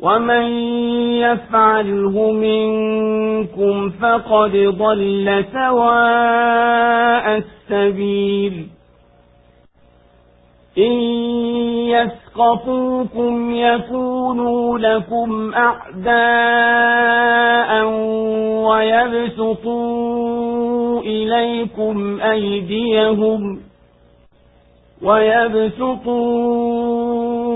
ومن يفعله منكم فقد ضل سواء السبيل إن يسقطوكم يكونوا لكم أعداء ويبسطوا إليكم أيديهم ويبسطوا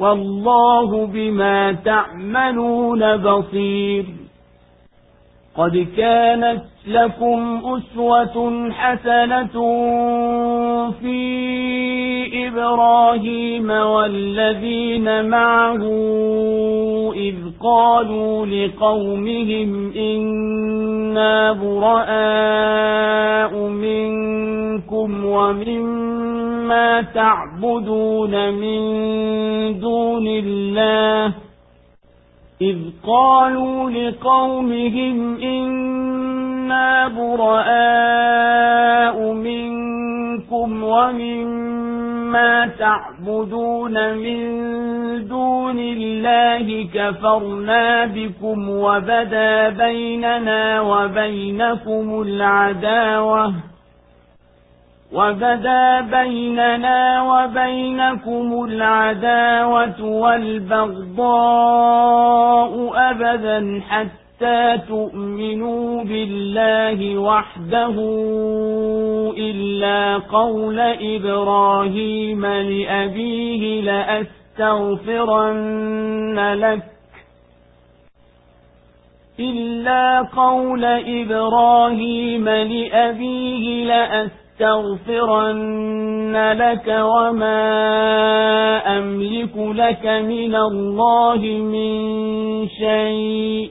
والله بما تعملون بصير. قد كانت لكم أسوة حسنة في إبراهيم والذين معه إذ قالوا لقومهم إنا براء منكم ومما تعبدون من دون الله إذ قالوا لقومهم إنا براء منكم ومما تعبدون من دون الله كفرنا بكم وبدا بيننا وبينكم العداوة وبدا بيننا وبينكم العداوة والبغضاء أبدا حتى تؤمنوا بالله وحده إلا قول إبراهيم لأبيه لأستغفرن لك إلا قول إبراهيم لأبيه لأستغفرن لك وما أملك لك من الله من شيء